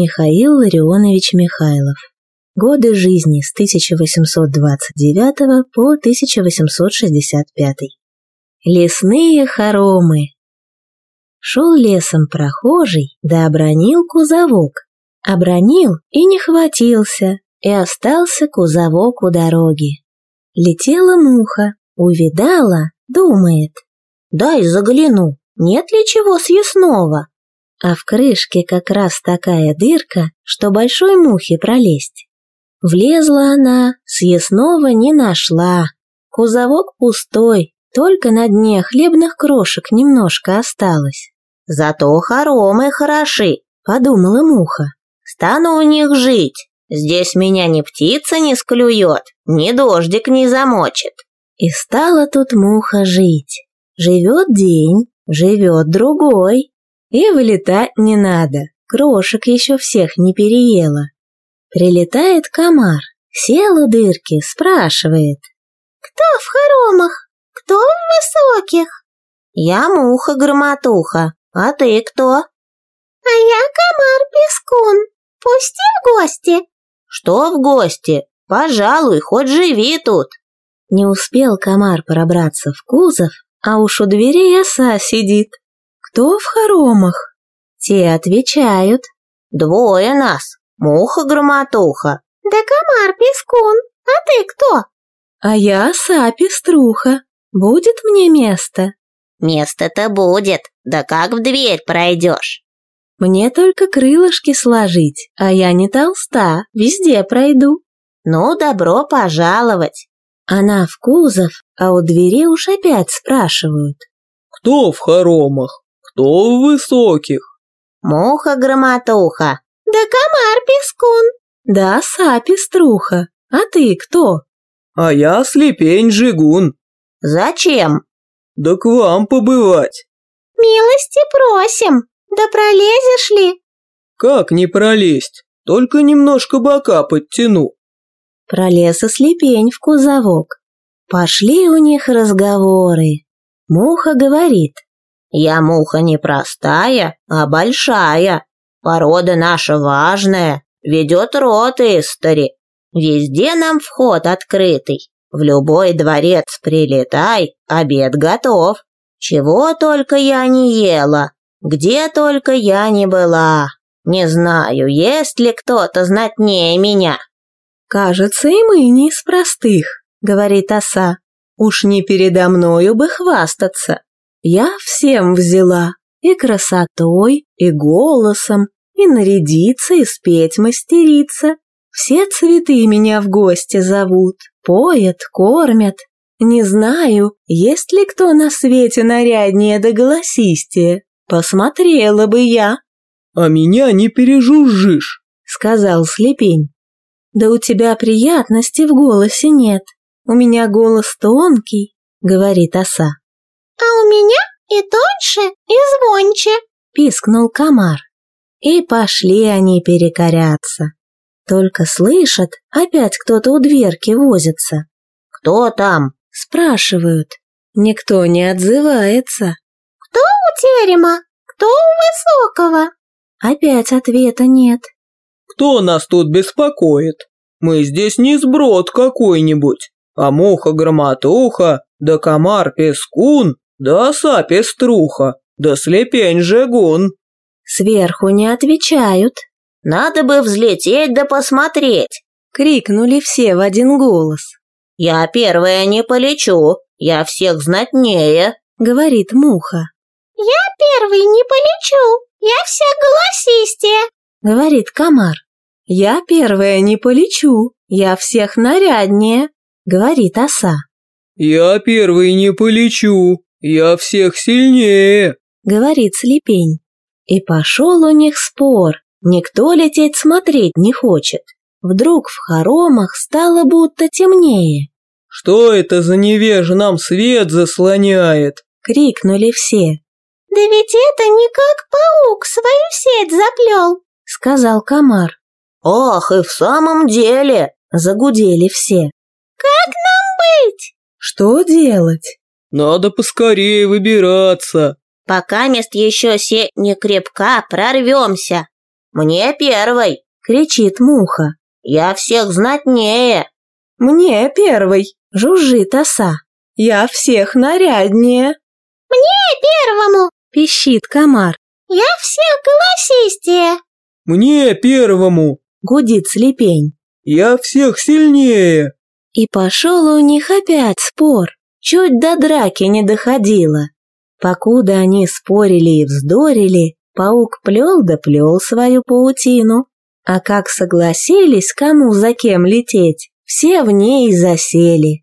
Михаил Ларионович Михайлов. Годы жизни с 1829 по 1865. Лесные хоромы. Шел лесом прохожий, да обронил кузовок. Обронил и не хватился, и остался кузовок у дороги. Летела муха, увидала, думает. «Дай загляну, нет ли чего съестного?» А в крышке как раз такая дырка, что большой мухе пролезть. Влезла она, съестного не нашла. Кузовок пустой, только на дне хлебных крошек немножко осталось. «Зато хоромы хороши», — подумала муха. «Стану у них жить. Здесь меня ни птица не склюет, ни дождик не замочит». И стала тут муха жить. Живет день, живет другой, и вылетать не надо, крошек еще всех не переела. Прилетает комар, сел у дырки, спрашивает. «Кто в хоромах? Кто в высоких?» «Я муха-громотуха, а ты кто?» «А я комар-пескун. Пусти в гости». «Что в гости? Пожалуй, хоть живи тут». Не успел комар пробраться в кузов, а уж у дверей оса сидит. «Кто в хоромах?» Те отвечают. «Двое нас, муха-громотуха». «Да комар-пескун, а ты кто?» «А я оса-пеструха. Будет мне место?» «Место-то будет, да как в дверь пройдешь?» «Мне только крылышки сложить, а я не толста, везде пройду». «Ну, добро пожаловать». Она в кузов, а у двери уж опять спрашивают. «Кто в хоромах?» Кто в высоких? Муха-громотуха. Да комар-пескун. Да оса-пеструха. А ты кто? А я слепень-жигун. Зачем? Да к вам побывать. Милости просим. Да пролезешь ли? Как не пролезть? Только немножко бока подтяну. Пролез и слепень в кузовок. Пошли у них разговоры. Муха говорит. Я муха не простая, а большая. Порода наша важная, ведет рот истори. Везде нам вход открытый. В любой дворец прилетай, обед готов. Чего только я не ела, где только я не была. Не знаю, есть ли кто-то знатнее меня. Кажется, и мы не из простых, говорит оса. Уж не передо мною бы хвастаться. Я всем взяла, и красотой, и голосом, и нарядиться, и спеть мастериться. Все цветы меня в гости зовут, поят, кормят. Не знаю, есть ли кто на свете наряднее да голосистее. Посмотрела бы я. А меня не пережужжишь, сказал слепень. Да у тебя приятности в голосе нет. У меня голос тонкий, говорит оса. «А у меня и тоньше, и звонче», — пискнул комар. И пошли они перекоряться. Только слышат, опять кто-то у дверки возится. «Кто там?» — спрашивают. Никто не отзывается. «Кто у терема? Кто у высокого?» Опять ответа нет. «Кто нас тут беспокоит? Мы здесь не сброд какой-нибудь, а муха-громотуха, да комар-пескун, «Да, сапеструха, да слепень жегун». Сверху не отвечают. «Надо бы взлететь да посмотреть!» — крикнули все в один голос. «Я первая не полечу, я всех знатнее», — говорит муха. «Я первый не полечу, я вся голосистее», — говорит комар. «Я первая не полечу, я всех наряднее», — говорит оса. «Я первый не полечу, «Я всех сильнее», — говорит слепень. И пошел у них спор, никто лететь смотреть не хочет. Вдруг в хоромах стало будто темнее. «Что это за невеж нам свет заслоняет?» — крикнули все. «Да ведь это не как паук свою сеть заплел», — сказал комар. «Ах, и в самом деле!» — загудели все. «Как нам быть?» «Что делать?» Надо поскорее выбираться. Пока мест еще се не крепка, прорвемся. «Мне первый!» — кричит муха. «Я всех знатнее!» «Мне первый!» — жужжит оса. «Я всех наряднее!» «Мне первому!» — пищит комар. «Я всех голосистее!» «Мне первому!» — гудит слепень. «Я всех сильнее!» И пошел у них опять спор. Чуть до драки не доходило. Покуда они спорили и вздорили, паук плел да плел свою паутину. А как согласились, кому за кем лететь, все в ней засели.